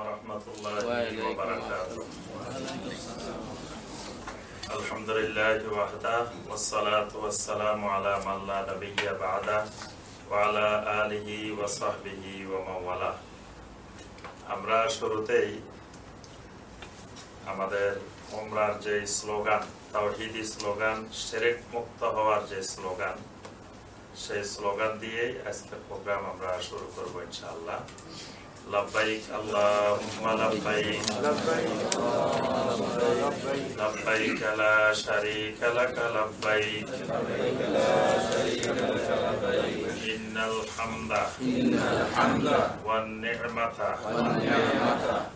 ورحمة الله وبركاته الحمد لله وحده والصلاة والسلام على من لا نبي بعده وعلى آله وصحبه ومن والاه আমরা শুরুতেই আমাদের ওমরার যে স্লোগান তাওহিদি স্লোগান শেরেক মুক্ত হওয়ার যে স্লোগান সেই স্লোগান দিয়েই আজকের প্রোগ্রাম আমরা শুরু করবো ইনশাআল্লাহ لبيك اللهم لبيك لبيك لا شريك لك لبيك إن الحمد والنعمة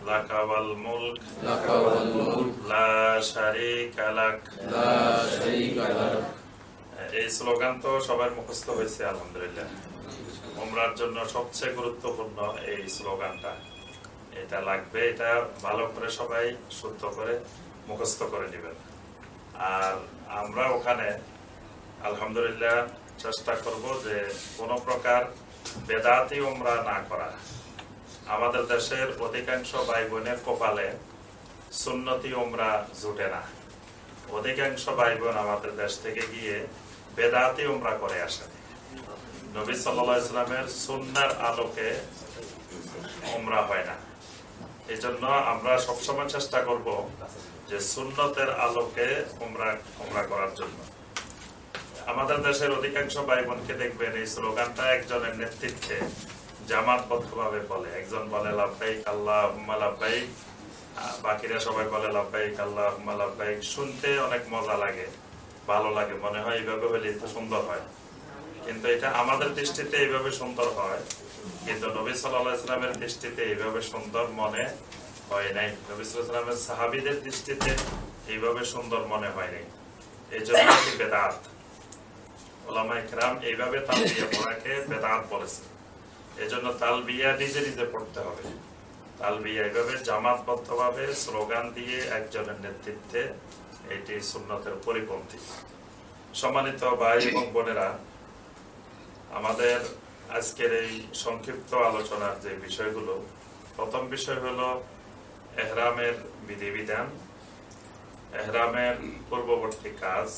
لك والملك لا شريك لك এই স্লোগান তো সবার মুখস্থ হয়েছে আলহামদুলিল্লাহ ওমরার জন্য সবচেয়ে গুরুত্বপূর্ণ এই স্লোগানটা। এটা লাগবে, এটা ভালো করে সবাই শুদ্ধ করে, মুখস্থ করে নেবেন। আর আমরা ওখানে আলহামদুলিল্লাহ চেষ্টা করব যে কোনো প্রকার বেদাতি ওমরা না করা। আমাদের দেশের অধিকাংশ ভাই বোনের কপালে সুন্নতি ওমরা জুটে না। অধিকাংশ ভাই বোন আমাদের দেশ থেকে গিয়ে বেদাতি ওমরা করে আসেন। নবী সাল্লাহ ইসলামের সুন্নার আলোকে ওমরা হয় না। এই জন্য আমরা সবসময় চেষ্টা করব যে সুন্নতের আলোকে ওমরা ওমরা করার জন্য। আমাদের দেশের অধিকাংশ ভাই বোনকে দেখবেন এই স্লোগানটা একজনের নেতৃত্বে জামাতবদ্ধভাবে বলে। একজন বলে লাভবাইক আল্লাহ লাভবাইক বাকিরা সবাই বলে লাভবাইক আল্লাহ লাভবাইক শুনতে অনেক মজা লাগে, ভালো লাগে। মনে হয় এইভাবে হলে সুন্দর হয়। কিন্তু এটা আমাদের দৃষ্টিতে এইভাবে সুন্দর হয়। কিন্তু নবী সাল্লাহ দৃষ্টিতে এইভাবে সুন্দর মনে হয় নাই। নবী সাল্লামের সাহাবিদের দৃষ্টিতে এইভাবে সুন্দর মনে হয় নাই। এই জন্য বেদাত। ওলামা ইকরাম এইভাবে তাল বিয়ে পড়াকে বেদাত বলেছে। এই জন্য তাল বিয়া নিজে নিজে পড়তে হবে। তাল বিয়া এইভাবে জামাতবদ্ধ ভাবে স্লোগান দিয়ে একজনের নেতৃত্বে এটি সুন্নতের পরিপন্থী। সম্মানিত ভাই এবং বোনেরা আমাদের আজকের এই সংক্ষিপ্ত আলোচনার যে বিষয়গুলো, প্রথম বিষয় হলো এহরামের বিধিবিধান। এহরামের পূর্ববর্তী কাজ,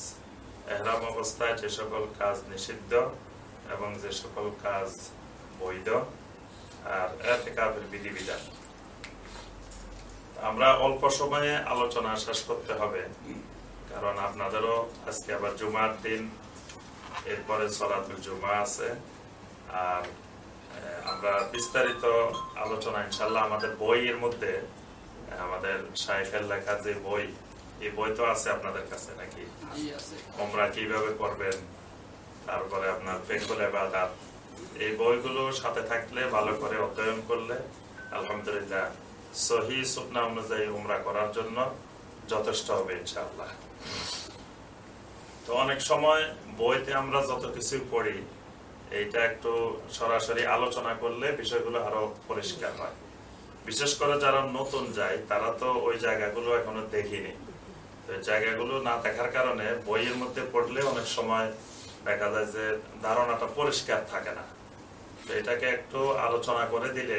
এহরাম অবস্থায় যে সকল কাজ নিষিদ্ধ এবং যে সকল কাজ বৈধ আর এতেকাবের বিধিবিধান। আমরা অল্প সময়ে আলোচনা শেষ করতে হবে, কারণ আপনাদেরও আজকে আবার জুমার দিন। এরপরে সলাতুল জুমা আছে। আর আমরা বিস্তারিত আলোচনা ইনশাল্লাহ আমাদের বইয়ের মধ্যে আমাদের শাহেখের লেখা যে বই এই বই তো আছে আপনাদের কাছে নাকি? তোমরা কীভাবে করবেন তারপরে আপনার ফেকুল এবাদাত এই বইগুলো সাথে থাকলে ভালো করে অধ্যয়ন করলে আলহামদুলিল্লাহ সহি সুপনা অনুযায়ী উমরা করার জন্য যথেষ্ট হবে ইনশাআল্লাহ। তো অনেক সময় বইতে আমরা যত কিছু পড়ি, এইটা একটু সরাসরি আলোচনা করলে বিষয়গুলো আরও পরিষ্কার হয়। বিশেষ করে যারা নতুন যায়, তারা তো ওই জায়গাগুলো এখনও দেখিনি। জায়গাগুলো না দেখার কারণে বইয়ের মধ্যে পড়লে অনেক সময় দেখা যায় যে ধারণাটা পরিষ্কার থাকে না। এটাকে একটু আলোচনা করে দিলে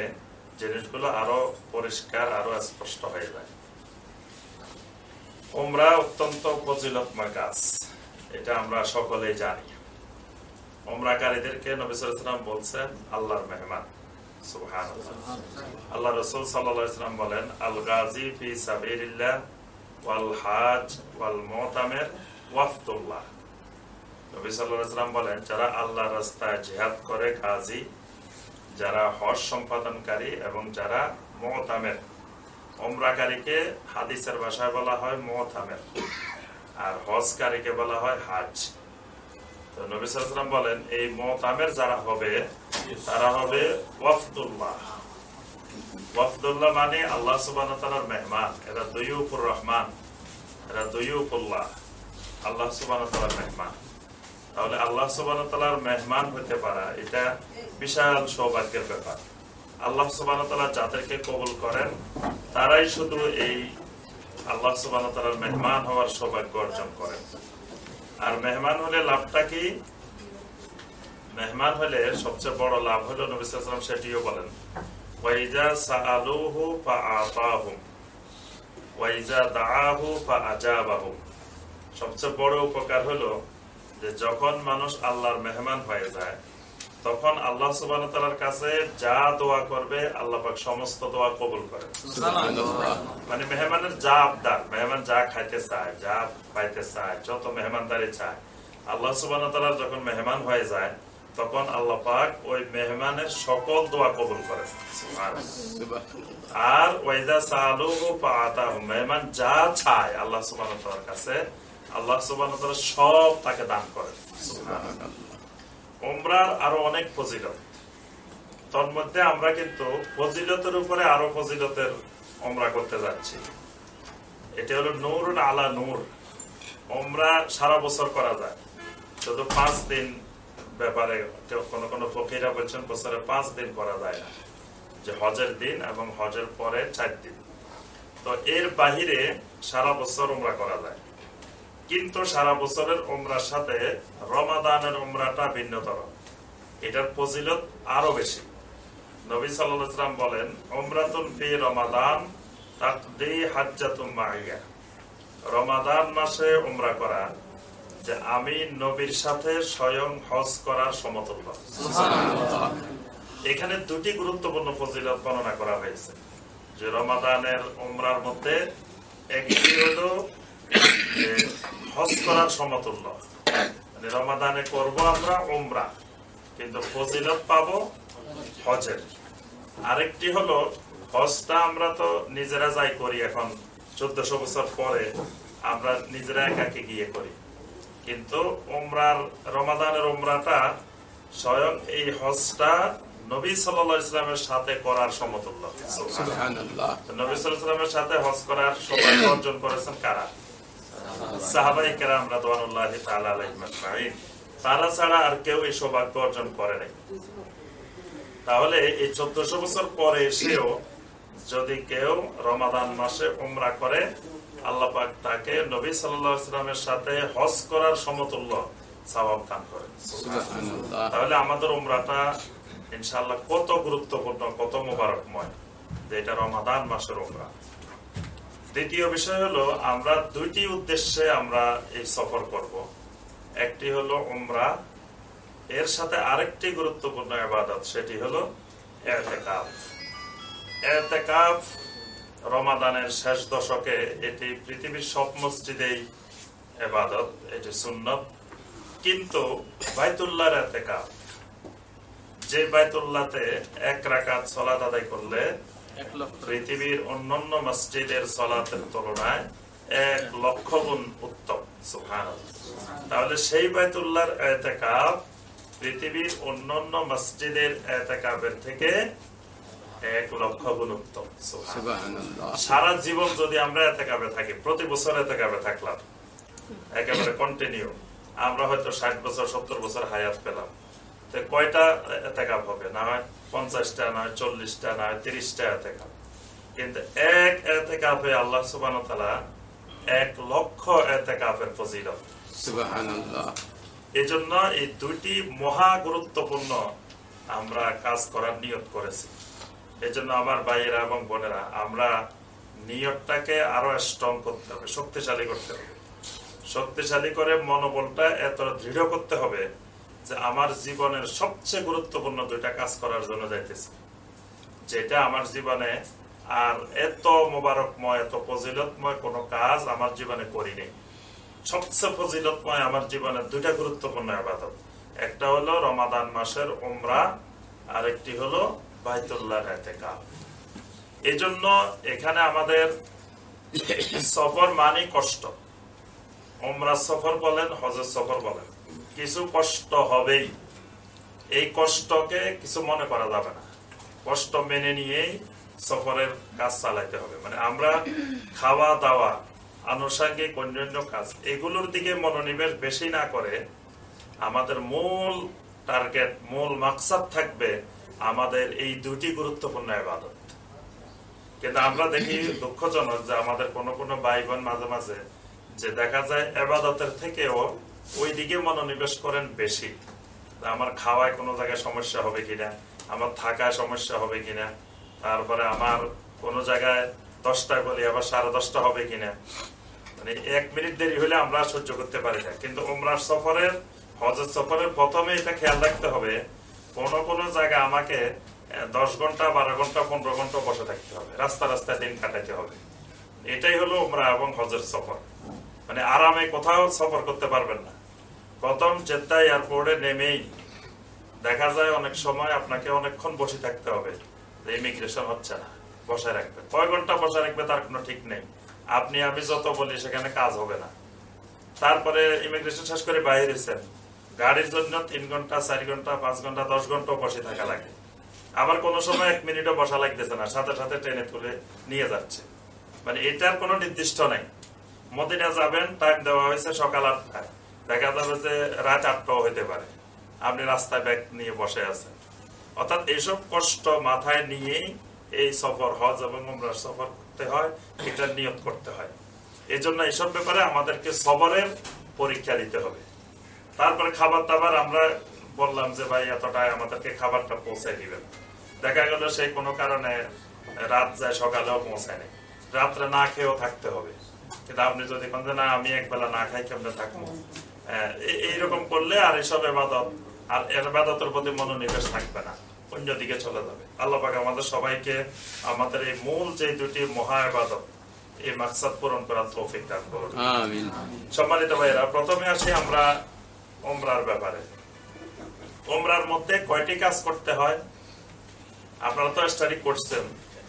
জিনিসগুলো আরও পরিষ্কার, আরও স্পষ্ট হয়ে যায়। ওমরা অত্যন্ত ফজিলতময় কাজ। এটা আমরা সকলেই জানি। ওমরাকারীদেরকে নবিসাম বলছেন, আল্লাহর মেহমান। আল্লাহ রসুল সাল্লাম বলেন আল গাজী ফি ওয়াল হাজ ওয়াল মোতামের ওয়াফতুল্লাহ। নবী সাল্লাম বলেন, যারা আল্লাহ রাস্তায় জেহাদ করে, গাজী, যারা হজ সম্পাদনকারী এবং যারা মহতামের ওমরাকারীকে হাদিসের ভাষায় বলা হয় মহতামের আর হজকারীকে বলা হয় হাজ। তো নবী সাল্লাম বলেন, এই মহতামের যারা হবে, তারা হবে ওয়াফদুল্লাহ। ওয়াফদুল্লাহ মানে আল্লাহ সুবাহ মেহমান, এরা দইউফুর রহমান, এরা দইউফুল্লাহ আল্লাহ সুবাহ মেহমান। তাহলে আল্লাহ সুবাহ মেহমান হতে পারা, এটা বিশাল সৌভাগ্যের ব্যাপার। আল্লাহ সুবাহ যাদেরকে কবুল করেন, তারাই শুধু এই আল্লাহ সুবাহ মেহমান হওয়ার সৌভাগ্য অর্জন করেন আর মেহমান হলে লাভটা কি? মেহমান হলে সবচেয়ে বড় লাভ হলো নবিসাম সেটিও বলেন সবচেয়ে বড় উপকার হলো যে যখন মানুষ আল্লাহর মেহমান হয়ে যায় তখন আল্লাহ সুবহানাহু ওয়া তাআলার কাছে যা দোয়া করবে আল্লাহ পাক সমস্ত দোয়া কবুল করে মানে মেহমানের যা আবদার মেহমান যা খাইতে চায় যা পাইতে চায় যত মেহমানদারি চায় আল্লাহ সুবান তালার যখন মেহমান হয়ে যায় তখন আল্লাহ পাক ওই মেহমানের সকল দোয়া কবুল করে আর ওয়াইদা সালুহু ফাআতাহু মেহমান যা চায় আল্লাহ সুবহানাহু ওয়া তাআলার কাছে আল্লাহ সুবহানাহু ওয়া তাআলা সব তাকে দান করে উমরার আরও অনেক ফজিলত। তন্মধ্যে আমরা কিন্তু ফজিলতের উপরে আরও ফজিলতের ওমরা করতে যাচ্ছি। এটি হলো নূর আলা নূর। ওমরা সারা বছর করা যায়। শুধু পাঁচ দিন ব্যাপারে কোনো কোনো ফকিরা বলছেন, বছরে পাঁচ দিন করা যায় না। যে হজের দিন এবং হজের পরে চার দিন। তো এর বাহিরে সারা বছর ওমরা করা যায়। কিন্তু সারা বছরের ওমরার সাথে রমাদানের ওমরাটা ভিন্নতর। এটার ফজিলত আরও বেশি। নবী সাল্লাম বলেন ওমরাতুন ফি রমাদান রমাদান মাসে ওমরা করা যে আমি নবীর সাথে স্বয়ং হজ করার সমতুল্য। এখানে দুটি গুরুত্বপূর্ণ ফজিলত বর্ণনা করা হয়েছে। যে রমাদানের উমরার মধ্যে একটি হলো হজ করার সমতুল্য। মানে রমাদানে করব আমরা উমরা। কিন্তু ফজিলত পাবো হজের। আরেকটি হলো হজটা আমরা তো নিজেরা যাই করি এখন চোদ্দশো বছর পরে আমরা নিজেরা একাকে গিয়ে করি। কিন্তু উমরার রমাদানের উমরাটা স্বয়ং এই হজটা নবী সাল্লাহ ইসলামের সাথে করার সমতুল্য। নবী সাল্লাহ ইসলামের সাথে হজ করার সৌভাগ্য অর্জন করেছেন কারা? সাহাবাই কেরাম রাদওয়ানুল্লাহ তাআলা আলাইহিম আজমাইন। তারা ছাড়া আর কেউ এই সৌভাগ্য অর্জন করে নাই। তাহলে এই চোদ্দশো বছর পরে এসেও যদি কেউ রমাদান মাসে উমরা করে আল্লাহ পাক তাকে নবী সাথে হজ করার সমতুল্য সওয়াব দান করে তাহলে আমাদের উমরাটা ইনশাল্লাহ কত গুরুত্বপূর্ণ কত মোবারকময় যে এটা রমাদান মাসের উমরা। দ্বিতীয় বিষয় হলো, আমরা দুইটি উদ্দেশ্যে আমরা এই সফর করব। একটি হলো উমরা, এর সাথে আরেকটি গুরুত্বপূর্ণ ইবাদত, সেটি হলো এতেকাফ। এতেকাফ রমাদানের শেষ দশকে এটি পৃথিবীর সব মসজিদেই এবাদত এটি সুন্নত। কিন্তু বাইতুল্লাহর এতেকাফ, যে বাইতুল্লাহতে এক রাকাত সলাত আদায় করলে পৃথিবীর অন্যান্য মসজিদের সলাতের তুলনায় এক লক্ষ গুণ উত্তম তাহলে সেই বাইতুল্লাহর এতেকাফ পৃথিবীর অন্যান্য মসজিদের থেকে এক লক্ষ গুণ উত্তম সারা জীবন যদি আমরা এতেকাফে থাকি প্রতি বছর এতেকাফে থাকলাম একেবারে কন্টিনিউ আমরা হয়তো ষাট বছর সত্তর বছর হায়াত পেলাম। কয়টা এতেকাফ হবে? না হয় পঞ্চাশটা না হয় চল্লিশটা না হয় তিরিশটা এতেকাফ কিন্তু এক এতেকাফে আল্লাহ সুবান এক লক্ষ ফজিলত। এই জন্য এই দুইটি মহা গুরুত্বপূর্ণ আমরা কাজ করার নিয়ত করেছি। এই জন্য আমার ভাইয়েরা এবং বোনেরা আমরা নিয়তটাকে আরও স্ট্রং করতে হবে শক্তিশালী করতে হবে। শক্তিশালী করে মনোবলটা এত দৃঢ় করতে হবে যে আমার জীবনের সবচেয়ে গুরুত্বপূর্ণ দুইটা কাজ করার জন্য যাইতেছি। যেটা আমার জীবনে আর এত মোবারকময়, এত ফজিলতময় কোনো কাজ আমার জীবনে করিনি সবচেয়ে ফজিলতময় আমার জীবনের দুইটা গুরুত্বপূর্ণ আবাদত। একটা হলো রমাদান মাসের উমরা, আর একটি হলো বাইতুল্লাহ এতেকাফ এই জন্য এখানে আমাদের সফর মানে কষ্ট। ওমরা সফর বলেন, হজের সফর বলেন। কিছু কষ্ট হবেই। এই কষ্টকে কিছু মনে করা যাবে না। কষ্ট মেনে নিয়েই সফরের কাজ চালাইতে হবে। মানে আমরা খাওয়া দাওয়া, আনুষঙ্গিক অন্যান্য কাজ, এগুলোর দিকে মনোনিবেশ বেশি না করে আমাদের মূল টার্গেট, মূল মাকসাদ থাকবে আমাদের এই দুটি গুরুত্বপূর্ণ আবাদত। কিন্তু আমরা দেখি দুঃখজনক যে আমাদের কোন কোন ভাই বোন মাঝে মাঝে যে দেখা যায় এবাদতের থেকেও ওই দিকে মনোনিবেশ করেন বেশি। আমার খাওয়ায় কোনো জায়গায় সমস্যা হবে কিনা, আমার থাকায় সমস্যা হবে কিনা, তারপরে আমার কোন জায়গায় দশটা বলি আবার সাড়ে দশটা হবে কিনা। মানে এক মিনিট দেরি হলে আমরা সহ্য করতে পারি না। কিন্তু ওমরার সফরের, হজের সফরের প্রথমে এটা খেয়াল রাখতে হবে, কোন কোনো জায়গায় আমাকে দশ ঘণ্টা, বারো ঘণ্টা, পনেরো ঘণ্টা বসে থাকতে হবে। রাস্তা রাস্তায় দিন কাটাতে হবে। এটাই হলো ওমরা এবং হজের সফর। মানে আরামে কোথাও সফর করতে পারবেন না। প্রথম জেদ্দা এয়ারপোর্টে নেমেই দেখা যায় অনেক সময় আপনাকে অনেকক্ষণ বসে থাকতে হবে। ইমিগ্রেশন হচ্ছে না, বসায় রাখবে কয় ঘণ্টা বসায় রাখবে তার কোনো ঠিক নেই। আপনি, আমি যত বলি সেখানে কাজ হবে না। তারপরে ইমিগ্রেশন শেষ করে বাইরেছেন গাড়ির জন্য তিন ঘণ্টা, চার ঘণ্টা, পাঁচ ঘণ্টা, দশ ঘণ্টা বসে থাকা লাগে। আবার কোন সময় এক মিনিটও বসা লাগতেছে না, সাথে সাথে ট্রেনে তুলে নিয়ে যাচ্ছে। মানে এটার কোনো নির্দিষ্ট নাই। মদিনা যাবেন টাইম দেওয়া হয়েছে সকাল আটটায়। দেখা যাবে যে রাত আটটাও হইতে পারে। আপনি রাস্তায় ব্যাগ নিয়ে বসে আছেন। অর্থাৎ এইসব কষ্ট মাথায় নিয়েই এই সফর হজ এবং উমরার সফর করতে হয়, এটা নিয়ত করতে হয়। এই জন্য এইসব ব্যাপারে আমাদেরকে সবরের পরীক্ষা দিতে হবে। তারপরে খাবার দাবার আমরা বললাম যে, ভাই, এতটায় আমাদেরকে খাবারটা পৌঁছে দিবেন। দেখা গেল সেই কোনো কারণে রাত যায়, সকালেও পৌঁছায় নেই। রাত্রে না খেয়েও থাকতে হবে। কিন্তু আপনি যদি কোন না আমি একবেলা না খাই কেমনে থাকব? এইরকম করলে আর এসব এবাদত আর এর এবাদতের প্রতি মনোনিবেশ থাকবে না অন্যদিকে চলে যাবে। আল্লাহ পাক আমাদের সবাইকে আমাদের এই মূল যে দুটি মহা এবাদত এই মাকসাদ পূরণ করার তৌফিক দান করুন। সম্মানিত ভাইরা প্রথমে আসি আমরা ওমরার ব্যাপারে। ওমরার মধ্যে কয়টি কাজ করতে হয়? আপনারা তো স্টাডি করছেন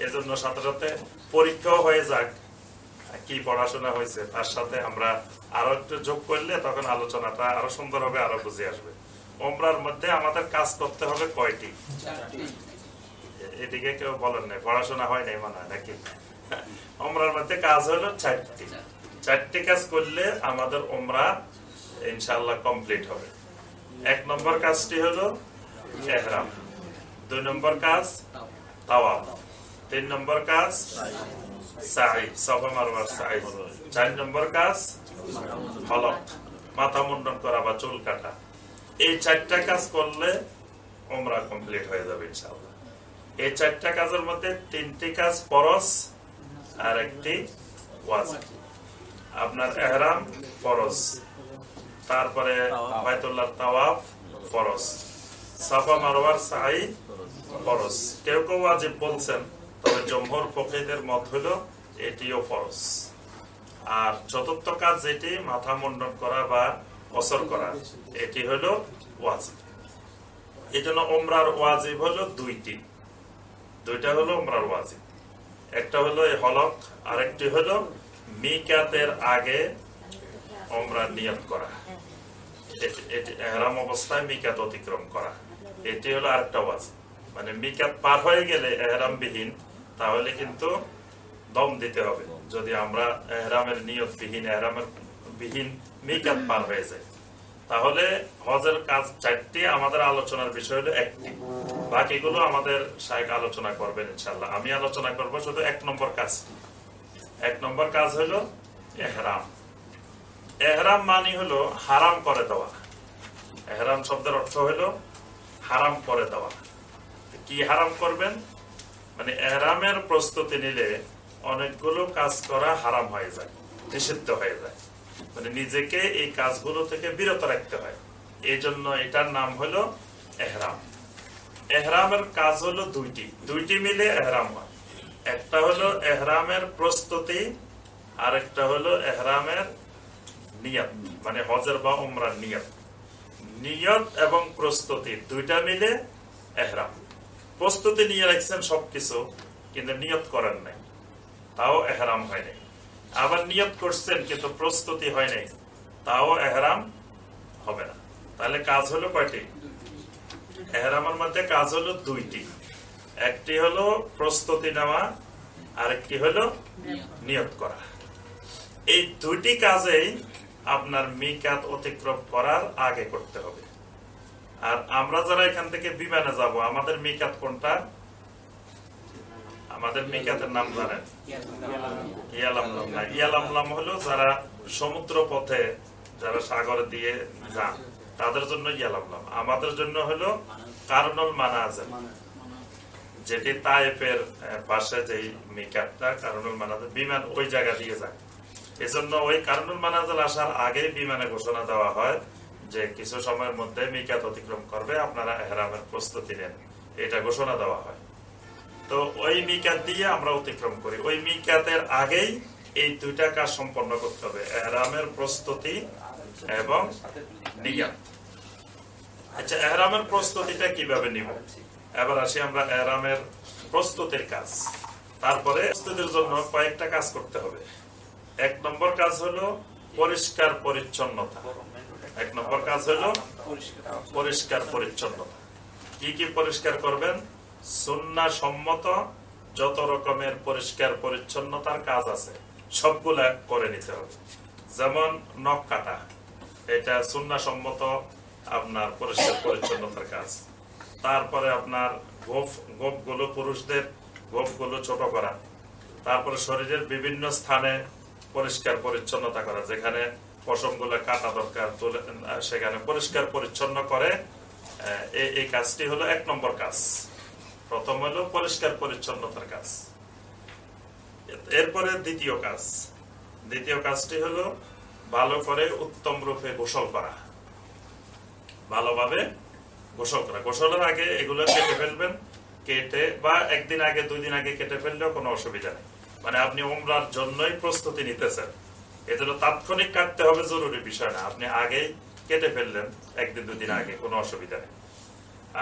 এজন্য সাথে সাথে পরীক্ষাও হয়ে যাক কি পড়াশোনা হয়েছে তার সাথে আমরা আরও একটু যোগ করলে তখন আলোচনাটা আরও সুন্দর হবে আরও বুঝে আসবে। ওমরার মধ্যে আমাদের কাজ করতে হবে কয়টি? এদিকে কেউ বলেন নাই পড়াশোনা হয় নাই মনে হয় নাকি? ওমরার মধ্যে কাজ হলো চারটি। চারটি কাজ করলে আমাদের ওমরা ইনশাআল্লাহ কমপ্লিট হবে। এক নম্বর কাজটি হলো এহরাম। দুই নম্বর কাজ তাওয়া তিন নম্বর কাজ সাই সফা মারবার সাই চার নম্বর কাজ, হলক, মাথা মুন্ডন করা বা চুল কাটা। এই চারটা কাজ করলে ওমরা কমপ্লিট হয়ে যাবে ইনশাআল্লাহ। এই চারটা কাজের মধ্যে তিনটি কাজ ফরজ আর একটি ওয়াজিব। আপনার এহরাম ফরজ, তারপরে বাইতুল্লাহ তাওয়াফ ফরজ, সাফা মারওয়ার সাই ফরজ। কেউ কেউ ওয়াজিব বলছেন তবে জমহর ফকিদের মত হলো এটিও ফরজ। আর চতুর্থ কাজ যেটি, মাথা মুন্ডন করা বা অসর করা, এটি হলো ওয়াজিব। এই জন্য ওমরার ওয়াজিব হলো দুইটি। দুইটা হলো ওমরার ওয়াজিব। একটা হলো এই হলক, আরেকটি হলো মিকাতের আগে ওমরা নিয়ত করা। এহরাম অবস্থায় মিকাত অতিক্রম করা। এটি হলো আরেকটা ওয়াজিব। মানে মিকাত পার হয়ে গেলে এহরাম বিহীন তাহলে কিন্তু দম দিতে হবে। যদি আমরা এহরামের নিয়ত বিহীন এহরামের বিহীন মিকাত পার হয়ে যায় তাহলে হজের কাজ চারটি, আমাদের আলোচনার বিষয় হলো একটি। বাকিগুলো আমাদের শাহেক আলোচনা করবেন ইনশাল্লাহ আমি আলোচনা করব শুধু এক নম্বর কাজটি। এক নম্বর কাজ হলো এহরাম। এহরাম মানি হলো হারাম করে দেওয়া। এহরাম শব্দের অর্থ হলো হারাম করে দেওয়া। কি হারাম করবেন? মানে এহরামের প্রস্তুতি নিলে অনেকগুলো কাজ করা হারাম হয়ে যায়, নিষিদ্ধ হয়ে যায়। মানে নিজেকে এই কাজগুলো থেকে বিরত রাখতে হয়। এই জন্য এটার নাম হলো এহরাম। এহরামের কাজ হলো দুইটি। দুইটি মিলে এহরাম হয়। একটা হলো এহরামের প্রস্তুতি আর একটা হলো এহরামের নিয়ত মানে হজের বা উমরার নিয়ত। নিয়ত এবং প্রস্তুতি, দুইটা মিলে এহরাম। প্রস্তুতি নিয়ে রাখছেন সবকিছু, কিন্তু নিয়ত করেন নাই। তাও এহরাম হয় নাই। আবার নিয়ত করছেন, কিন্তু প্রস্তুতি হয় নাই। তাও এহরাম হবে না। তাহলে কাজ হলো কয়টি? এহরামের মধ্যে কাজ হলো দুইটি। একটি হলো প্রস্তুতি নেওয়া, আরেকটি হলো নিয়ত করা। এই দুইটি কাজেই আপনার মিকাত অতিক্রম করার আগে করতে হবে। আর আমরা যারা এখান থেকে বিমানে যাব আমাদের মিকাত কোনটা? আমাদের মিকাতের নাম জানেন? ইয়ালামলাম। না ইয়ালামলাম হলো যারা সমুদ্র পথে যারা সাগর দিয়ে যান তাদের জন্য ইয়ালামলাম। আমাদের জন্য হলো কারণল মানাজেল যেটি তাইফের আহ, পাশে যেই মিকাতটা কারণুল মানাজ বিমান ওই জায়গা দিয়ে যায়। এজন্য ওই কারণুল মানাজল আসার আগেই বিমানে ঘোষণা দেওয়া হয় যে কিছু সময়ের মধ্যে মিকাত অতিক্রম করবে, আপনারা এহরামের প্রস্তুতি নেন। এটা ঘোষণা দেওয়া হয়। তো ওই মিকাত দিয়ে আমরা অতিক্রম করি। ওই মিকাতের আগেই এই দুইটা কাজ সম্পন্ন করতে হবে, এহরামের প্রস্তুতি এবং নিয়াত। আচ্ছা এহরামের প্রস্তুতিটা কীভাবে নিব? এবার আসি আমরা এহরামের প্রস্তুতির কাজ। তারপরে প্রস্তুতির জন্য কয়েকটা কাজ করতে হবে। এক নম্বর কাজ হলো পরিষ্কার পরিচ্ছন্নতা। এক নম্বর কাজ হলো পরিষ্কার পরিচ্ছন্নতা কি কি পরিষ্কার করবেন? সুন্না সম্মত যত রকমের পরিষ্কার পরিচ্ছন্নতার কাজ আছে সবগুলা করে নিতে হবে। যেমন নখ কাটা এটা সুন্না সম্মত আপনার পরিষ্কার পরিচ্ছন্নতার কাজ। তারপরে আপনার গোফ গোপগুলো পুরুষদের গোপগুলো ছোট করা। তারপরে শরীরের বিভিন্ন স্থানে পরিষ্কার পরিচ্ছন্নতা করা যেখানে পশমগুলো কাটা দরকার সেখানে পরিষ্কার পরিচ্ছন্ন করে এই কাজটি হলো এক নম্বর কাজ। প্রথম হলো পরিষ্কার পরিচ্ছন্নতার কাজ। এরপরে দ্বিতীয় কাজ। দ্বিতীয় কাজটি হলো ভালো করে উত্তম রূপে গোসল করা। ভালোভাবে গোসল করা। গোসলের আগে এগুলো কেটে ফেলবেন। কেটে বা একদিন আগে, দুই দিন আগে কেটে ফেললেও কোনো অসুবিধা নেই। মানে আপনি ওমরার জন্যই প্রস্তুতি নিতেছেন। এজন্য তাৎক্ষণিক কাটতে হবে জরুরি বিষয় না। আপনি আগেই কেটে ফেললেন একদিন দুদিন আগে কোনো অসুবিধা নেই।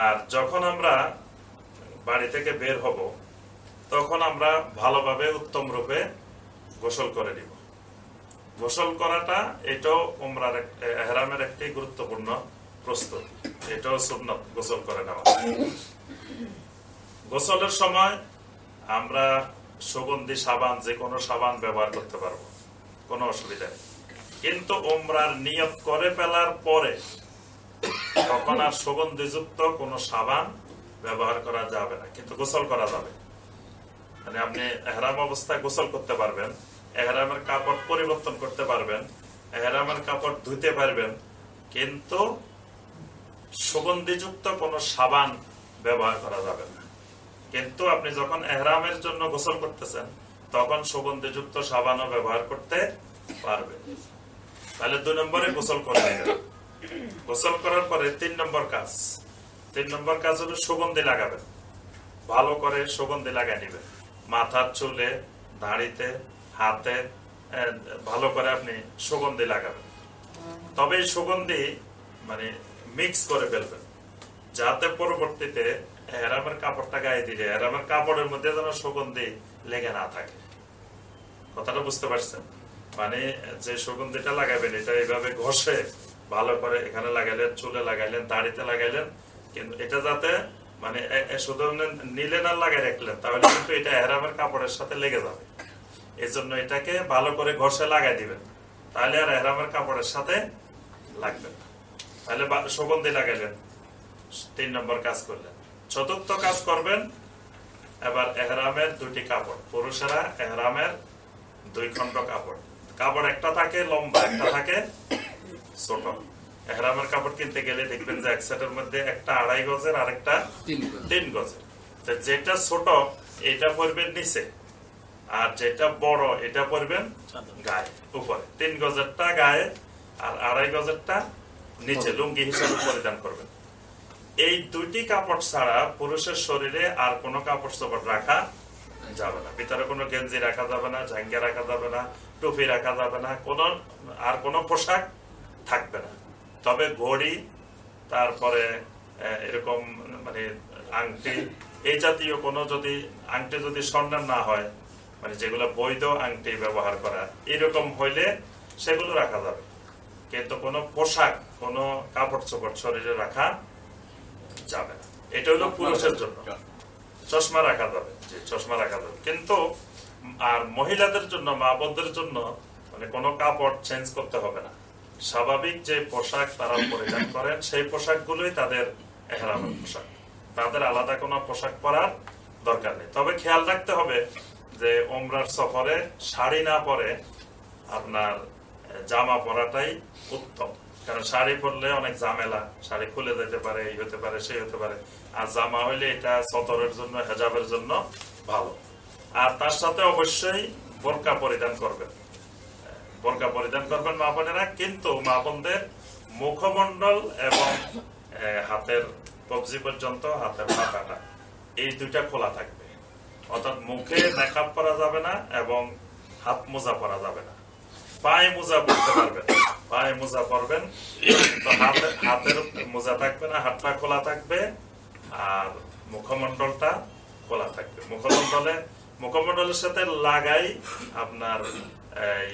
আর যখন আমরা বাড়ি থেকে বের হব তখন আমরা ভালোভাবে উত্তম রূপে গোসল করে নিব। গোসল করাটা এটাও উমরার এহরামের একটি গুরুত্বপূর্ণ প্রস্তুত। এটাও সুন্নত গোসল করে নেওয়া। গোসলের সময় আমরা সুগন্ধি সাবান যে কোনো সাবান ব্যবহার করতে পারব। কোনো অসুবিধা কিন্তু উমরার নিয়ত করে ফেলার পরে তখন আর সুগন্ধিযুক্ত কোনো সাবান ব্যবহার করা যাবে না, কিন্তু গোসল করা যাবে। মানে আপনি এহরাম অবস্থায় গোসল করতে পারবেন, এহরামের কাপড় পরিবর্তন করতে পারবেন, এহরামের কাপড় ধুতে পারবেন, কিন্তু সুগন্ধিযুক্ত কোনো সাবান ব্যবহার করা যাবে না। কিন্তু আপনি যখন এহরামের জন্য গোসল করতেছেন, তখন সুগন্ধিযুক্ত সাবানও ব্যবহার করতে পারবেন তাহলে দুই নম্বরে গোসল করে নিলেন গোসল করার পরে তিন নম্বর কাজ। তিন নম্বর কাজ হলো সুগন্ধি লাগাবেন। ভালো করে সুগন্ধি লাগাই নেবেন। মাথার চুলে, দাড়িতে, হাতে ভালো করে আপনি সুগন্ধি লাগাবেন। তবে সুগন্ধি মানে মিক্স করে ফেলবেন। যাতে পরবর্তীতে এরামের কাপড়টা গায়ে দিলে এরামের কাপড়ের মধ্যে যেন সুগন্ধি লেগে না থাকে। কথাটা বুঝতে পারছেন? মানে যে সুগন্ধিটা লাগাবেন, এটা এইভাবে ঘষে ভালো করে এখানে লাগাইলেন, চুলে লাগাইলেন, দাড়িতে লাগাইলেন। কিন্তু এটা যাতে মানে শুধু নিলেন আর লাগাই রাখলেন, তাহলে কিন্তু এটা এহরামের কাপড়ের সাথে লেগে যাবে। এই জন্য এটাকে ভালো করে ঘষে লাগাই দিবেন। তাহলে আর এহরামের কাপড়ের সাথে লাগবে তাহলে সুগন্ধি লাগাইলেন, তিন নম্বর কাজ করলেন। চতুর্থ কাজ করবেন, এবার এহরামের দুটি কাপড়, পুরুষেরা এহরামের দুই খণ্ড কাপড়। কাপড় একটা থাকে লম্বা একটা থাকে ছোট। এহরামের কাপড় কিনতে গেলে দেখবেন যে এক সেটের মধ্যে একটা আড়াই গজের আর একটা তিন গজের। যেটা ছোট এটা পরবেন নিচে। আর যেটা বড় এটা পরবেন গায়ে উপরে। তিন গজেরটা গায়ে আর আড়াই গজেরটা নিচে লুঙ্গি হিসাবে পরিধান করবেন। এই দুইটি কাপড় ছাড়া পুরুষের শরীরে আর কোনো কাপড় চোপড় রাখা যাবে না। ভিতরে কোনো গেঞ্জি রাখা যাবে না জাঙ্গিয়া রাখা যাবে না টুপি রাখা যাবে না কোনো আর কোনো পোশাক থাকবে না। তবে ঘড়ি তারপরে এরকম মানে আংটি এই জাতীয় কোনো যদি আংটি যদি স্বর্ণের না হয় মানে যেগুলো বৈধ আংটি ব্যবহার করা এরকম হইলে সেগুলো রাখা যাবে। কিন্তু কোনো পোশাক কোনো কাপড় চোপড় শরীরে রাখা যাবে না। এটা হলো পুরুষের জন্য। চশমা রাখা যাবে জি, চশমা রাখা যাবে। কিন্তু আর মহিলাদের জন্য মা বোনদের জন্য মানে কোনো কাপড় চেঞ্জ করতে হবে না। স্বাভাবিক যে পোশাক তারা পরিধান করেন, সেই পোশাকগুলোই তাদের এহরামের পোশাক। তাদের আলাদা কোনো পোশাক পরার দরকার নেই। তবে খেয়াল রাখতে হবে যে ওমরার সফরে শাড়ি না পরে আপনার জামা পরাটাই উত্তম। কারণ শাড়ি পরলে অনেক ঝামেলা। শাড়ি খুলে যেতে পারে, এই হতে পারে, সেই হতে পারে। আর জামা হইলে এটা সতরের জন্য, হেজাবের জন্য ভালো। আর তার সাথে অবশ্যই বোরকা পরিধান করবেন। বোরকা পরিধান করবেন মা বোনেরা, কিন্তু মা বোনদের মুখমণ্ডল এবং হাতের কবজি পর্যন্ত হাতের পাতাটা, এই দুইটা খোলা থাকবে। অর্থাৎ মুখে মেকআপ করা যাবে না এবং হাত মোজা পরা যাবে না। পায়ে মোজা পরতে পারবেন, পায়ে মোজা পরবেন। হাতের মোজা থাকবে না, হাতটা খোলা থাকবে আর মুখমণ্ডলটা খোলা থাকবে। মুখমণ্ডলে মুখমণ্ডলের সাথে লাগাই আপনার এই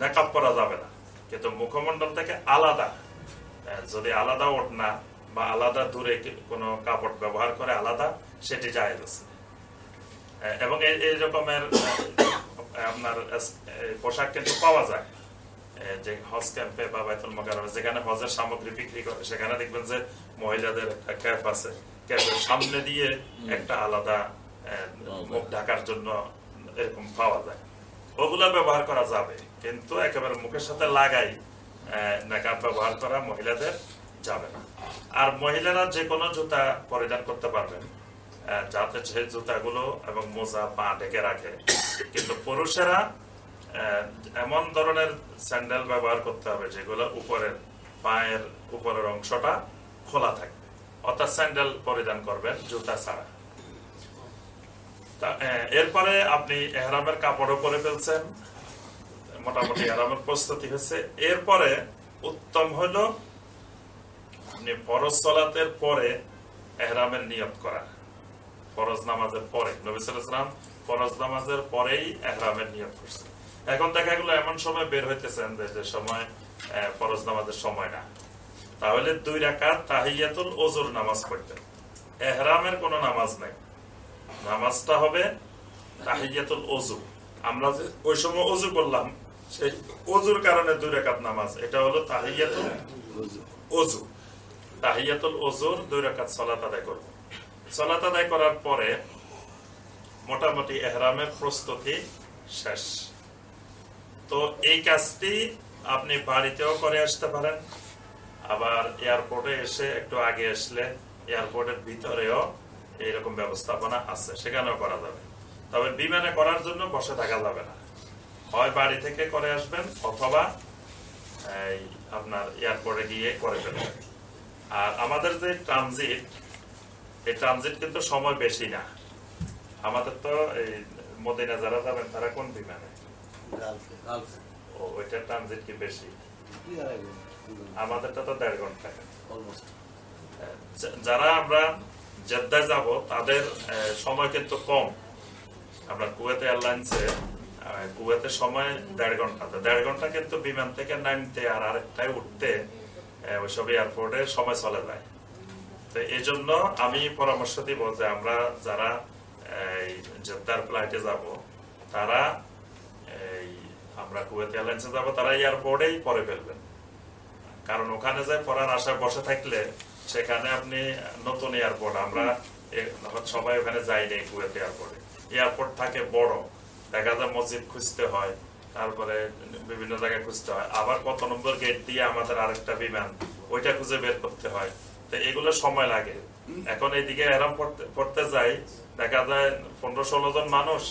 মেকআপ করা যাবে না। কিন্তু মুখমণ্ডল থেকে আলাদা যদি আলাদা ওড়না বা আলাদা দূরে কোনো কাপড় ব্যবহার করে আলাদা সেটি জায়েজ আছে। এবং এই রকমের আপনার পোশাক কিন্তু পাওয়া যায়। যে হজ ক্যাম্পে বা বাইতুল মোকারমে যেখানে হজের সামগ্রী বিক্রি করে সেখানে দেখবেন যে মহিলাদের একটা ক্যাপ আছে। ক্যাপের সামনে দিয়ে একটা আলাদা মুখ ঢাকার জন্য এরকম পাওয়া যায়। ওগুলা ব্যবহার করা যাবে কিন্তু একেবারে মুখের সাথে লাগাই মেকআপ ব্যবহার করা মহিলাদের যাবে না। আর মহিলারা যে কোনো জুতা পরিধান করতে পারবেন যাতে সেই জুতাগুলো এবং মোজা পা ঢেকে রাখে। কিন্তু পুরুষেরা এমন ধরনের স্যান্ডেল ব্যবহার করতে হবে যেগুলো উপরের পায়ের উপরের অংশটা খোলা থাকবে। অর্থাৎ স্যান্ডেল পরিধান করবেন জুতা ছাড়া। এরপরে আপনি এহরামের কাপড়ও পরে ফেলছেন, মোটামুটি এহরামের প্রস্তুতি হচ্ছে এরপরে উত্তম আপনি ফরজ পরে এহরামের নিয়ত করা। ফরজ নামাজের পরে, নবী সাল্লাম ফরজ নামাজের পরেই এহরামের নিয়ত করছে এখন দেখা গেলো এমন সময় বের হইতেছেন যে সময় ফরজ নামাজের সময় না। তাহলে দুই রাকাত তাহিয়াতুল ওজুর নামাজ পড়তেন। এহরামের কোনো নামাজ নাই। নামাজটা হবে তাহিয়াতুল ওজু আমরা যে ওই সময় ওজু করলাম, সেই ওজুর কারণে দুই রাকাত নামাজ। এটা হলো তাহিয়াতুল ওজু তাহিয়াতুল ওজুর দুই রাকাত সালাত আদায় করব। সালাত আদায় করার পরে মোটামুটি এহরামের প্রস্তুতি শেষ। তো এই কাজটি আপনি বাড়িতেও করে আসতে পারেন। আবার এয়ারপোর্টে এসে একটু আগে আসলে এয়ারপোর্টের ভিতরেও এইরকম ব্যবস্থাপনা আছে সেখানেও করা যাবে। তবে বিমানে করার জন্য বসে থাকা যাবে না। হয় বাড়ি থেকে করে আসবেন অথবা এই আপনার এয়ারপোর্টে গিয়ে করে ফেলবেন। আর আমাদের যে ট্রানজিট এই ট্রানজিট কিন্তু সময় বেশি না। আমাদের তো এই মদিনা যারা যাবেন তারা কোন বিমানে? ও ওইটা ট্রানজিট কি বেশি? আমাদেরটা তো দেড় ঘণ্টা। যারা আমরা জেদ্দায় যাব তাদের সময় কিন্তু কম। আমরা কুয়েতে এয়ারলাইন্সে আহ, কুয়েতে সময় দেড় ঘণ্টা। দেড় ঘণ্টা কিন্তু বিমান থেকে নামতে আর আরেকটায় উঠতে ওইসব এয়ারপোর্টে সময় চলে যায়। তো এই জন্য আমি পরামর্শ দিব যে আমরা যারা এই জেদ্দার ফ্লাইটে যাব তারা এই আমরা কুয়েত এয়ারলাইন্সে যাব তারা এয়ারপোর্টেই পরে ফেলবেন। কারণ ওখানে যায় পড়ার আশায় বসে থাকলে সেখানে আপনি নতুন এয়ারপোর্ট আমরা সবাই ওখানে যাই নেই কুয়েত এয়ারপোর্টে। এয়ারপোর্ট থাকে বড় দেখা যায় মসজিদ খুঁজতে হয় তারপরে বিভিন্ন জায়গায় খুঁজতে হয়। আবার কত নম্বর গেট দিয়ে আমাদের আরেকটা বিমান ওইটা খুঁজে বের করতে হয়। তো এগুলো সময় লাগে। এখন এইদিকে এরাম পড়তে যাই দেখা যায় পনেরো ষোলো জন মানুষ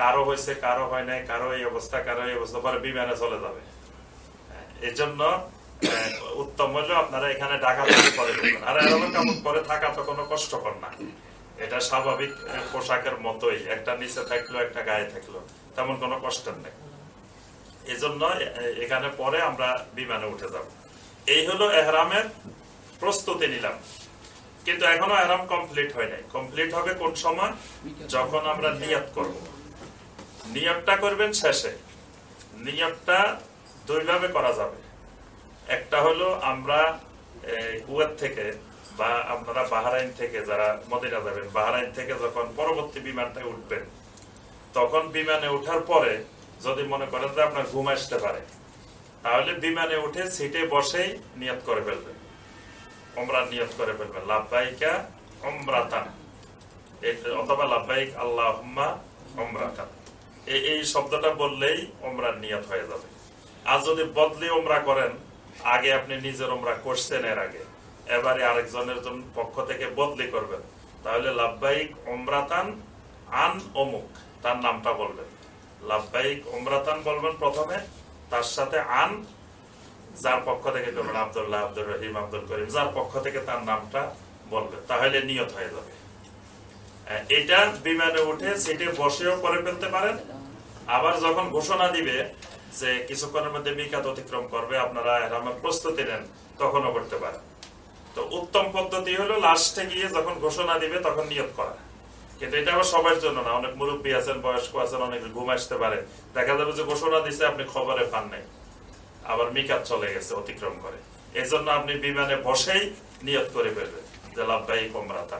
কারও হয়েছে কারও হয় নাই কারও এই অবস্থা কারও এই অবস্থা পরে বিমানে চলে যাবে। এই জন্য আহ, উত্তম হলো আপনারা এখানে ঢাকা থেকে পরে করবেন আর এরকম কাপড় পরে থাকা তো কোনো কষ্টকর না। এটা স্বাভাবিক পোশাকের মতোই। একটা নিচে থাকল, একটা গায়ে থাকল। তেমন কোনো কষ্টের নেই। এই জন্য এ- এখানে পরে আমরা বিমানে উঠে যাব। এই হলো এহরামের প্রস্তুতি নিলাম। কিন্তু এখনও এহরাম কমপ্লিট হয় নাই। কমপ্লিট হবে কোন সময়? যখন আমরা নিয়ত করব। নিয়তটা করবেন শেষে। নিয়তটা দুইভাবে করা যাবে। একটা হলো আমরা কুয়েত থেকে বা আপনারা বাহারাইন থেকে যারা মদিনা যাবেন, বাহারাইন থেকে যখন পরবর্তী বিমানটায় উঠবেন, তখন বিমানে ওঠার পরে যদি মনে করেন যে আপনার ঘুম আসতে পারে, তাহলে বিমানে উঠে সিটে বসেই নিয়ত করে ফেলবেন। ওমরার নিয়ত করে ফেলবেন। লাভবাহিকা ওমরাতান এই- অথবা লাভবাহিক আল্লাহ ওমরাতান এই শব্দটা বললেই ওমরার নিয়ত হয়ে যাবে। আর যদি বদলি ওমরা করেন আগে আপনি নিজের ওমরা করছেন এর আগে। এবারে আরেকজনের পক্ষ থেকে বদলি করবেন। তাহলে লাভবাহিক ওমরাতান আন অমুক, তার নামটা বলবেন। লাভবাহিক ওমরাতান বলবেন প্রথমে, তার সাথে আন, যার পক্ষ থেকে করবেন আব্দুল্লাহ আব্দুর রহিম, আব্দুল করিম, যার পক্ষ থেকে তার নামটা বলবেন। তাহলে নিয়ত হয়ে যাবে। এটা বিমানে উঠে, সিটে বসেও করে ফেলতে পারেন। আবার যখন ঘোষণা দিবে যে কিছুক্ষণের মধ্যে মিকাত অতিক্রম করবে, আপনারা এহরামের প্রস্তুতি নেন, তখনও করতে পারেন। তো উত্তম পদ্ধতি হলো লাস্টে গিয়ে যখন ঘোষণা দিবে, তখন নিয়ত করা। কিন্তু এটা আবার সবার জন্য না, অনেক মুরব্বী আছেন, বয়স্ক আছেন, অনেক ঘুম আসতে পারে। দেখা যাবে যে ঘোষণা দিছে, আপনি খবরে পান নাই। আবার মিকাত চলে গেছে, অতিক্রম করে। এই জন্য আপনি বিমানে বসেই নিয়ত করে ফেলবেন, যে লাভবাই কমরাতা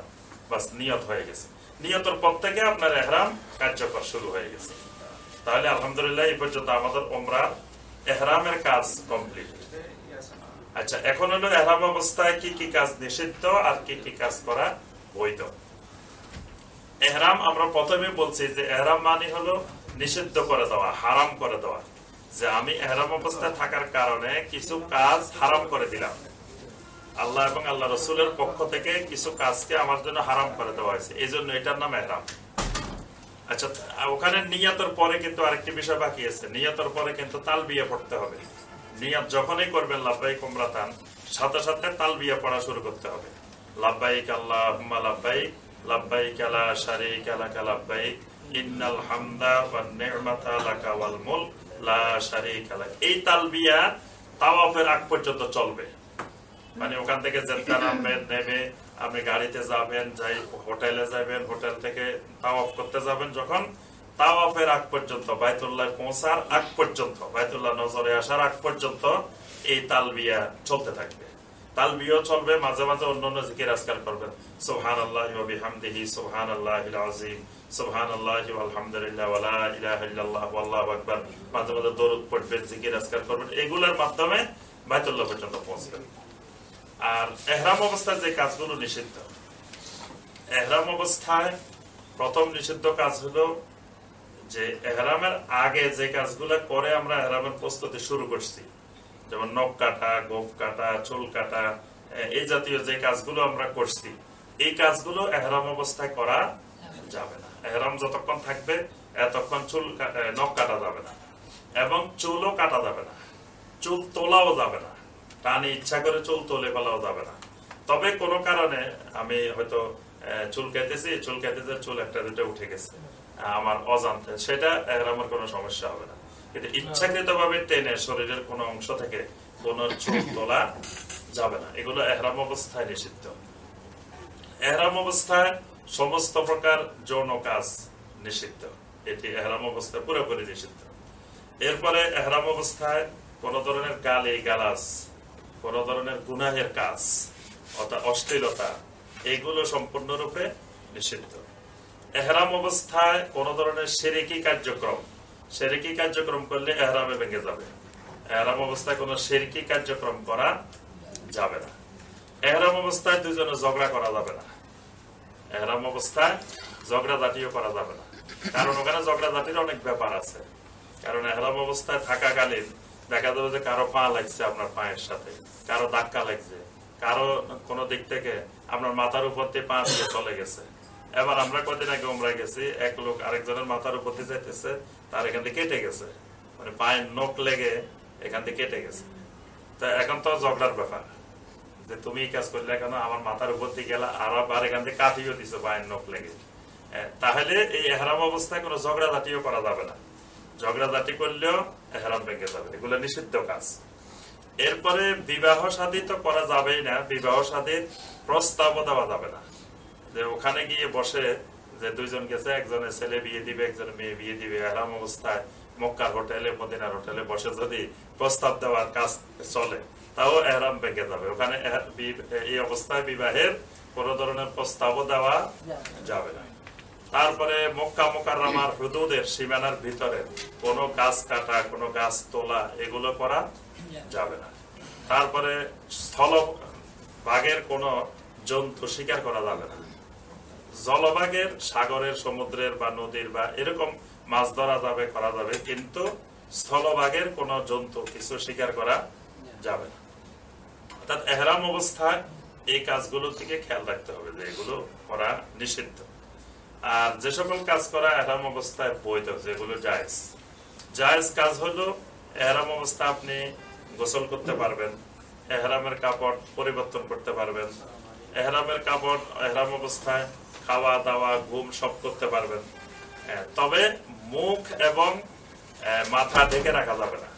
বাস, নিয়ত হয়ে গেছে। নিয়তের পর থেকে আপনার এহরাম কার্যকর শুরু হয়ে গেছে। তাহলে আলহামদুলিল্লাহ, এই পর্যন্ত আমাদের ওমরা এহরামের কাজ কমপ্লিট আচ্ছা এখন হলো এহরাম অবস্থায় কি কি কাজ নিষিদ্ধ আর কি কি কাজ করা বৈধ? এহরাম আমরা প্রথমে বলছি যে এহরাম মানে হলো নিষিদ্ধ করে দেওয়া, হারাম করে দেওয়া। যে আমি এহরাম অবস্থায় থাকার কারণে কিছু কাজ হারাম করে দিলাম। আল্লাহ এবং আল্লাহ রসুলের পক্ষ থেকে কিছু কাজকে আমার জন্য হারাম করে দেওয়া হয়েছে। এই জন্য এটার নাম এহরাম। আচ্ছা ওখানে নিয়াতের পরে কিন্তু আরেকটি বিষয় বাকি আছে। নিয়াতের পরে কিন্তু তাল বিয়ে পড়তে হবে। নিয়াত যখনই করবেন লাভবাহিক উমরাতান সাথে সাথে তাল বিয়ে পড়া শুরু করতে হবে। লাভবাহিক আল্লাহ লাভবাহিক লাভবাহিক আলা শারিক আলাকা লাভবাহিক ইন্নাল হামদা ওয়ান নি'মাতা লাকা ওয়াল মুলক, লা শারিকা লাক। এই তালবিয়া তাওয়াফের আগ পর্যন্ত চলবে। মানে ওখান থেকে জেদ্দা নামবেন নেমে আপনি গাড়িতে যাবেন, যাই হোটেলে যাবেন, হোটেল থেকে তাওয়াফ করতে যাবেন, যখন তাওয়াফের আগ পর্যন্ত, বাইতুল্লাহ পৌঁছার আগ পর্যন্ত, বাইতুল্লাহ নজরে আসার আগ পর্যন্ত এই তালবিয়া চলতে থাকবে। তালবিয়াও চলবে, মাঝে মাঝে অন্য অন্য জিকির আজকার করবেন। আল্লাহ আল্লাহ আজিম আল্লাহ আলহামদুলিল্লাহ ওয়ালা ইল্লাল্লাহ আল্লাহু আকবার। মাঝে মাঝে দরুদ পড়বেন, জিকির আজকার করবেন, এগুলোর মাধ্যমে বাইতুল্লাহ পর্যন্ত পৌঁছবেন। আর এহরাম অবস্থায় যে কাজগুলো নিষিদ্ধ। এহরাম অবস্থায় প্রথম নিষিদ্ধ কাজ হলো যে এহরামের আগে যে কাজগুলো করে আমরা এহরামের প্রস্তুতি শুরু করছি। যেমন নখ কাটা, গোফ কাটা, চুল কাটা এই জাতীয় যে কাজগুলো আমরা করছি, এই কাজগুলো এহরাম অবস্থায় করা যাবে না। এহরাম যতক্ষণ থাকবে, এতক্ষণ চুল নখ কাটা যাবে না। এবং চুলও কাটা যাবে না। চুল তোলাও যাবে না। টানে ইচ্ছা করে চুল তোলে ফেলাও যাবে না। তবে কোনো কারণে আমি হয়তো চুল কেটেছি, চুল কেটেছে চুল একটা দুটো উঠে গেছে আমার অজান্তে সেটা আমার কোনো সমস্যা হবে না। কিন্তু ইচ্ছাকৃত ভাবে টেনে শরীরের কোনো অংশ থেকে কোন চুল তোলা যাবে না। এগুলো এহরাম অবস্থায় নিষিদ্ধ। এহরাম অবস্থায় সমস্ত প্রকার যৌন কাজ নিষিদ্ধ। এটি এহরাম অবস্থায় পুরোপুরি নিষিদ্ধ। এরপরে এহরাম অবস্থায় কোন ধরনের গালি গালাস কোন ধরনের গুনাহের কাজ, অর্থাৎ অশ্লীলতা, এগুলো সম্পূর্ণরূপে নিষিদ্ধ। এহরাম অবস্থায় কোন ধরনের সেরেকি কার্যক্রম সেরেকি কার্যক্রম করলে এহরামে ভেঙে যাবে। এহরাম অবস্থায় কোন সেরেকি কার্যক্রম করা যাবে না। এহরাম অবস্থায় দুজনে ঝগড়া করা যাবে না। এহরাম অবস্থায় ঝগড়া জাতীয় করা যাবে না। কারণ ওখানে ঝগড়া জাতির অনেক ব্যাপার আছে। কারণ এহরাম অবস্থায় থাকাকালীন দেখা যাবে যে কারও পা লাগছে আপনার পায়ের সাথে, কারও ধাক্কা লাগছে, কারও কোন দিক থেকে আপনার মাথার উপর দিয়ে পা দিয়ে চলে গেছে। এবার আমরা কদিন আগে ওমরা গেছি, এক লোক আরেকজনের মাথার উপর দিয়ে যাইতেছে, তার এখান থেকে কেটে গেছে। মানে পায়ের নখ লেগে এখান থেকে কেটে গেছে। তা এখন তো ঝগড়ার ব্যাপার, যে তুমি এই কাজ করলে কেন, আমার মাথার উপর দিয়ে গেলা আর আবার এখান থেকে কাটিও দিছো পায়ের নখ লেগে। তাহলে এই এহরাম অবস্থায় কোনো ঝগড়া জাতীয় করা যাবে না। ঝগড়া জাতি করলেও এহরাম ভেঙে যাবে এগুলো নিষিদ্ধ কাজ। এরপরে বিবাহ শাদী তো করা যাবেই না বিবাহ শাদীর প্রস্তাবও দেওয়া যাবে না। যে ওখানে গিয়ে বসে যে দুইজন গেছে একজনের ছেলে বিয়ে দিবে একজনের মেয়ে বিয়ে দিবে আরাম অবস্থায় মক্কার হোটেলে মদিনার হোটেলে বসে যদি প্রস্তাব দেওয়ার কাজ চলে তাও এহরাম ভেঙে যাবে। ওখানে এই অবস্থায় বিবাহের কোন ধরনের প্রস্তাবও দেওয়া যাবে না। তারপরে মক্কা মোকাররমার হুদুদের সীমানার ভিতরে কোনো গাছ কাটা, কোনো গাছ তোলা এগুলো করা যাবে না। তারপরে স্থল বাঘের কোনো জন্তু শিকার করা যাবে না। জলভাগের সাগরের, সমুদ্রের বা নদীর বা এরকম মাছ ধরা যাবে, করা যাবে, কিন্তু স্থলভাগের কোনো জন্তু কিছু শিকার করা যাবে না। অর্থাৎ এহরাম অবস্থায় এই কাজগুলো থেকে খেয়াল রাখতে হবে যে এগুলো করা নিষিদ্ধ। আর যে সকল কাজ করা এরাম অবস্থায় বৈধ, যেগুলো জায়েজ। জায়েজ কাজ হলো এহরাম অবস্থা আপনি গোসল করতে পারবেন, এহরামের কাপড় পরিবর্তন করতে পারবেন, এহরামের কাপড়, এহরাম অবস্থায় খাওয়া, দাওয়া, ঘুম সব করতে পারবেন। তবে মুখ এবং মাথা ঢেকে রাখা যাবে না।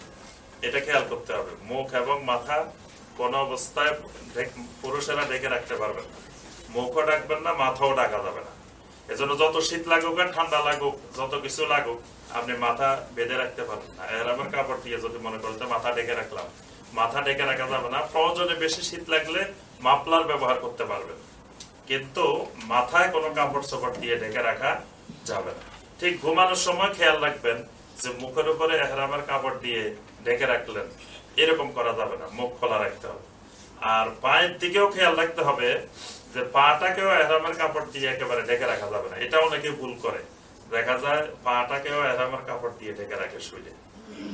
এটা খেয়াল করতে হবে। মুখ এবং মাথা কোন অবস্থায় পুরুষেরা ঢেকে রাখতে পারবেন মুখও ডাকবেন না, মাথাও ডাকা যাবে না। এজন্য যত শীত লাগুক আর ঠান্ডা লাগুক, যত কিছু লাগুক, আপনি মাথা বেঁধে রাখতে পারবেন না। এরামের কাপড় দিয়ে যদি মনে করেন মাথা ডেকে রাখলাম, মাথা ডেকে রাখা যাবে না। প্রয়োজনে বেশি শীত লাগলে মাফলার ব্যবহার করতে পারবেন। কিন্তু মাথায় কোনো কাপড় চোপড় দিয়ে ঢেকে রাখা যাবে না। ঠিক ঘুমানোর সময় খেয়াল রাখবেন যে মুখের উপরে এহরামের কাপড় দিয়ে ঢেকে রাখলেন, এরকম করা যাবে না। মুখ খোলা রাখতে হবে। আর পায়ের দিকেও খেয়াল রাখতে হবে যে পাটাকেও এহরামের কাপড় দিয়ে একেবারে ঢেকে রাখা যাবে না। এটা অনেকে ভুল করে। দেখা যায় পাটাকেও এহরামের কাপড় দিয়ে ঢেকে রাখে শুইলে।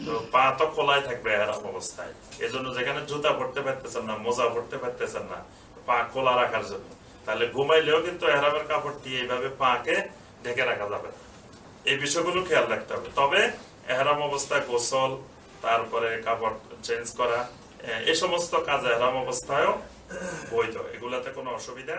তো পা তো খোলাই থাকবে এহরাম অবস্থায়। এজন্য যেখানে জুতা পড়তে পারতেছেন না, মোজা পড়তে পারতেছেন না, পা খোলা রাখার জন্য। তাহলে ঘুমাইলেও কিন্তু এহরামের কাপড় দিয়ে এইভাবে পাকে ঢেকে রাখা যাবে না। এই বিষয়গুলো খেয়াল রাখতে হবে। তবে এহরাম অবস্থায় গোসল, তারপরে কাপড় চেঞ্জ করা এই সমস্ত কাজ এহরাম অবস্থায়ও বৈধ এগুলাতে কোনো অসুবিধা?